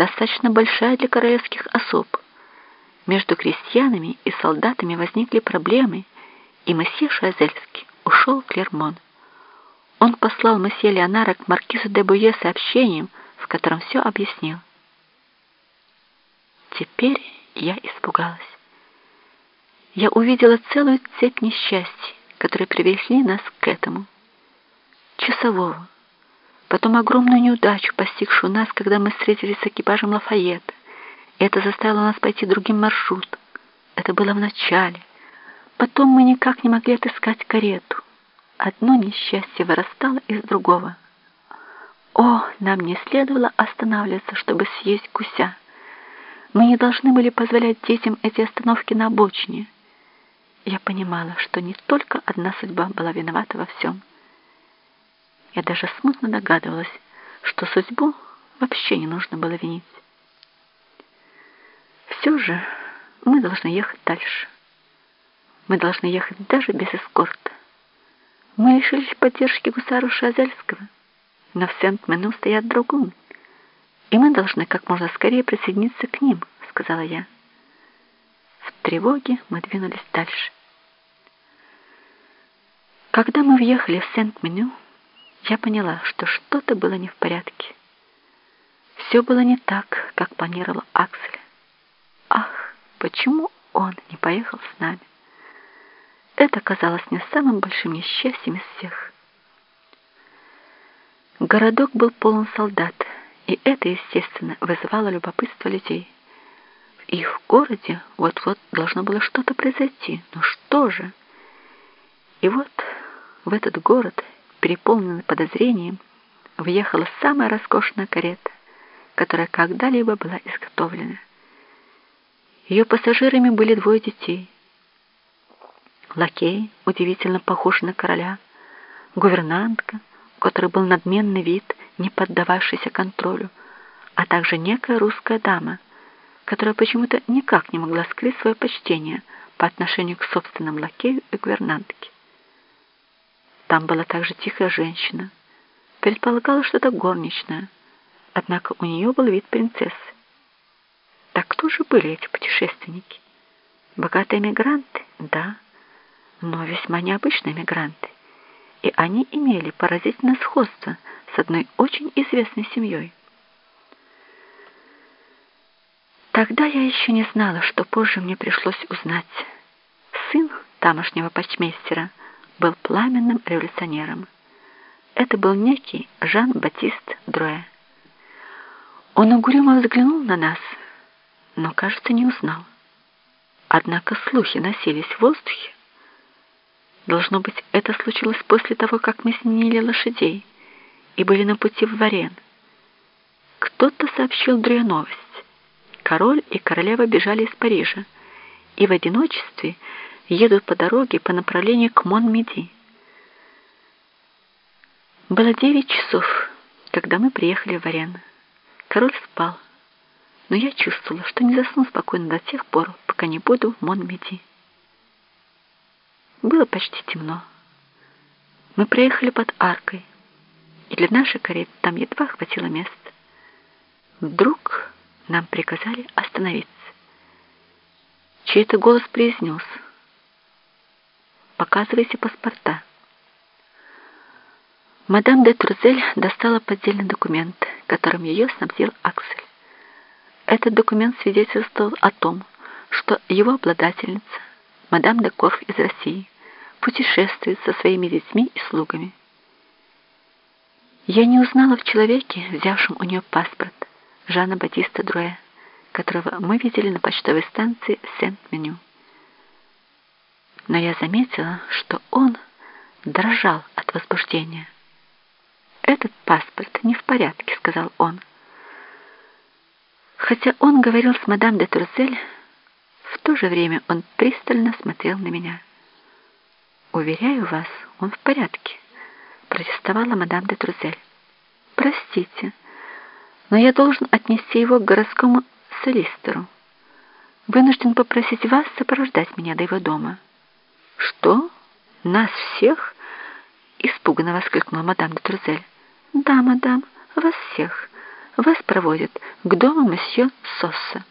достаточно большая для королевских особ. Между крестьянами и солдатами возникли проблемы, и месье Шазельский ушел в Клермон. Он послал месье Леонара к маркизу де Буе сообщением, в котором все объяснил. Теперь я испугалась. Я увидела целую цепь несчастий, которые привели нас к этому. Часового, потом огромную неудачу, постигшую нас, когда мы встретились с экипажем Лафайета. Это заставило нас пойти другим маршрутом. Это было в начале. Потом мы никак не могли отыскать карету. Одно несчастье вырастало из другого. О, нам не следовало останавливаться, чтобы съесть гуся. Мы не должны были позволять детям эти остановки на обочине. Я понимала, что не только одна судьба была виновата во всем. Я даже смутно догадывалась, что судьбу вообще не нужно было винить. Все же мы должны ехать дальше. Мы должны ехать даже без эскорта. Мы лишились поддержки гусару Шазельского, но в Сент-Мену стоят другун, и мы должны как можно скорее присоединиться к ним, сказала я. В тревоге мы двинулись дальше. Когда мы въехали в Сент-Меню, я поняла, что что-то было не в порядке. Все было не так, как планировал Аксель. Ах, почему он не поехал с нами? Это казалось мне самым большим несчастьем из всех. Городок был полон солдат, и это, естественно, вызывало любопытство людей. В их городе вот-вот должно было что-то произойти. Но что же? И вот в этот город, переполненный подозрением, въехала самая роскошная карета, которая когда-либо была изготовлена. Ее пассажирами были двое детей. Лакей, удивительно похож на короля, гувернантка, у которой был надменный вид, не поддававшийся контролю, а также некая русская дама, которая почему-то никак не могла скрыть свое почтение по отношению к собственным лакею и гувернантке. Там была также тихая женщина. Предполагалось, что это горничная, однако у нее был вид принцессы. Так кто же были эти путешественники? Богатые мигранты? Да, но весьма необычные мигранты. И они имели поразительное сходство с одной очень известной семьей. Тогда я еще не знала, что позже мне пришлось узнать. Сын тамошнего почмейстера был пламенным революционером. Это был некий Жан-Батист Дроэ. Он угрюмо взглянул на нас — но, кажется, не узнал. Однако слухи носились в воздухе. Должно быть, это случилось после того, как мы сменили лошадей и были на пути в Варен. Кто-то сообщил Дрю новость. Король и королева бежали из Парижа и в одиночестве едут по дороге по направлению к Мон-Миди. Было девять часов, когда мы приехали в Варен. Король спал но я чувствовала, что не засну спокойно до тех пор, пока не буду в Монмеди. Было почти темно. Мы проехали под аркой, и для нашей кареты там едва хватило места. Вдруг нам приказали остановиться. Чей-то голос произнес «Показывайте паспорта». Мадам де Трузель достала поддельный документ, которым ее снабдил Аксель. Этот документ свидетельствовал о том, что его обладательница, мадам де Корф из России, путешествует со своими детьми и слугами. Я не узнала в человеке, взявшем у нее паспорт, Жана Батиста Друэ, которого мы видели на почтовой станции Сент-Меню. Но я заметила, что он дрожал от возбуждения. «Этот паспорт не в порядке», — сказал он. Хотя он говорил с мадам де Турсель, в то же время он пристально смотрел на меня. «Уверяю вас, он в порядке», — протестовала мадам де Трузель. «Простите, но я должен отнести его к городскому солистеру. Вынужден попросить вас сопровождать меня до его дома». «Что? Нас всех?» — испуганно воскликнула мадам де Трузель. «Да, мадам, вас всех. вас проводят к дому месье Сосса.